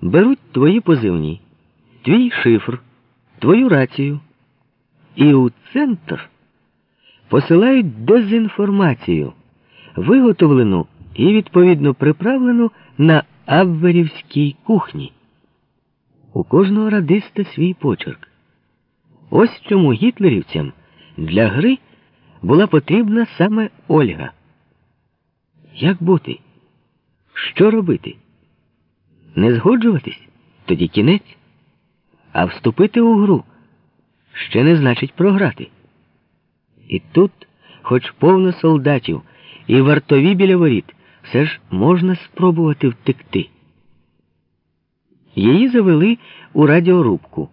беруть твої позивні, твій шифр, твою рацію і у центр посилають дезінформацію, виготовлену і відповідно приправлену на Абверівській кухні. У кожного радиста свій почерк. Ось чому гітлерівцям для гри була потрібна саме Ольга. Як бути? Що робити? Не згоджуватись? Тоді кінець. А вступити у гру ще не значить програти. І тут, хоч повно солдатів і вартові біля воріт, все ж можна спробувати втекти. Її завели у радіорубку.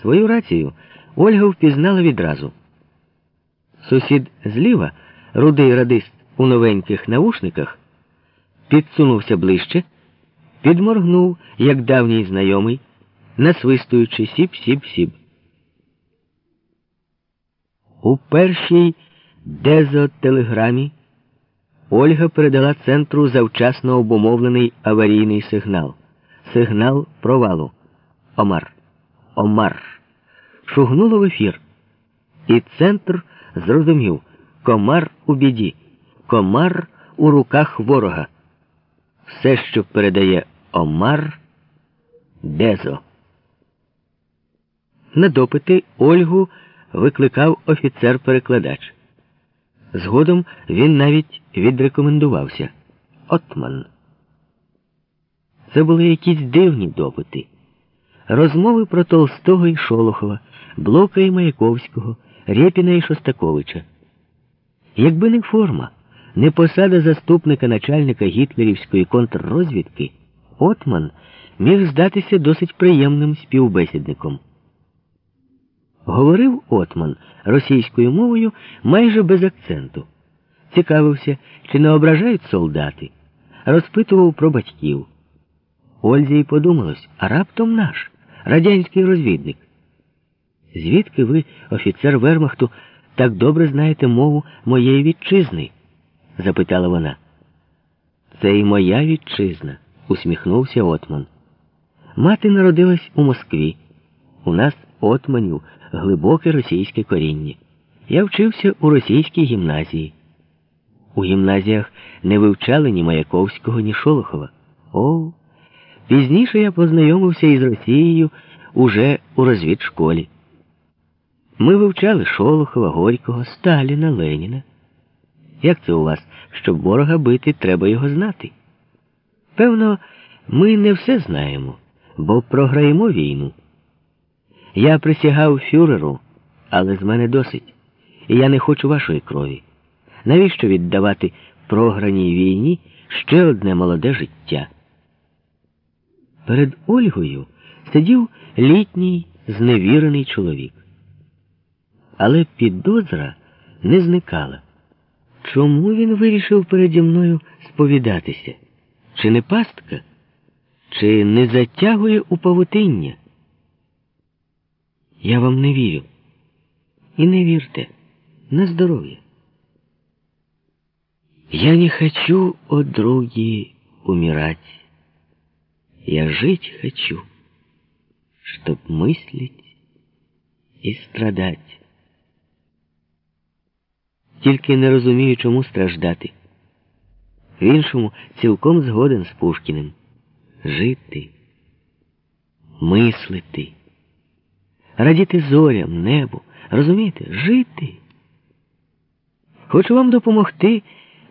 Свою рацію Ольга впізнала відразу. Сусід зліва, рудий радист у новеньких наушниках, підсунувся ближче, підморгнув, як давній знайомий, насвистуючи сіп-сіп-сіп. У першій дезотелеграмі Ольга передала центру завчасно обумовлений аварійний сигнал. Сигнал провалу. Омар. Омар. Шугнуло в ефір. І центр зрозумів комар у біді, комар у руках ворога. Все, що передає Омар, Дезо. На допити Ольгу викликав офіцер-перекладач. Згодом він навіть відрекомендувався Отман. Це були якісь дивні допити. Розмови про Толстого і Шолохова, Блока і Маяковського, Рєпіна і Шостаковича. Якби не форма, не посада заступника начальника гітлерівської контррозвідки, Отман міг здатися досить приємним співбесідником. Говорив Отман російською мовою майже без акценту. Цікавився, чи не ображають солдати, розпитував про батьків. Ользі й подумалось, а раптом наш, радянський розвідник. Звідки ви, офіцер Вермахту, так добре знаєте мову моєї вітчизни? запитала вона. Це і моя вітчизна, усміхнувся Отман. Мати народилась у Москві. У нас отманів глибоке російське коріння. Я вчився у російській гімназії. У гімназіях не вивчали ні Маяковського, ні Шолохова. О, пізніше я познайомився із Росією уже у розвідшколі. Ми вивчали Шолохова, Горького, Сталіна, Леніна. Як це у вас, щоб ворога бити, треба його знати? Певно, ми не все знаємо, бо програємо війну. Я присягав фюреру, але з мене досить. І я не хочу вашої крові. Навіщо віддавати програній війні ще одне молоде життя? Перед Ольгою сидів літній зневірений чоловік. Але підозра не зникала. Чому він вирішив переді мною сповідатися? Чи не пастка? Чи не затягує у павутиння? Я вам не вірю. И не вірте. На здоровье. Я не хочу, о други, умирать. Я жить хочу, чтоб мыслить і страдать. Тільки не розумію, чому страждати. В іншому цілком згоден з Пушкіним. Жити, мислити радіти зорям, небу, розумієте, жити. Хочу вам допомогти,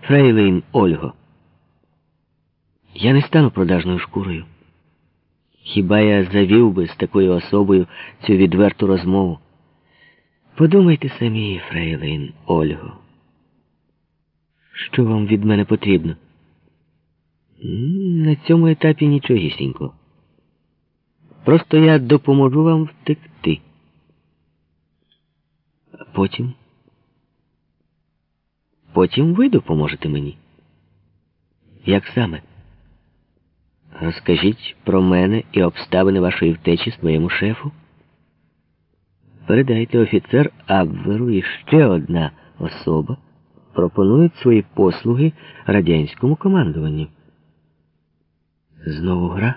Фрейлейн Ольго. Я не стану продажною шкурою. Хіба я завів би з такою особою цю відверту розмову? Подумайте самі, Фрейлейн Ольго. Що вам від мене потрібно? На цьому етапі нічогісінько. Просто я допоможу вам втекти. А потім. Потім ви допоможете мені. Як саме? Розкажіть про мене і обставини вашої втечі своєму шефу. Передайте офіцер Абверу і ще одна особа пропонують свої послуги радянському командуванню. Знову гра.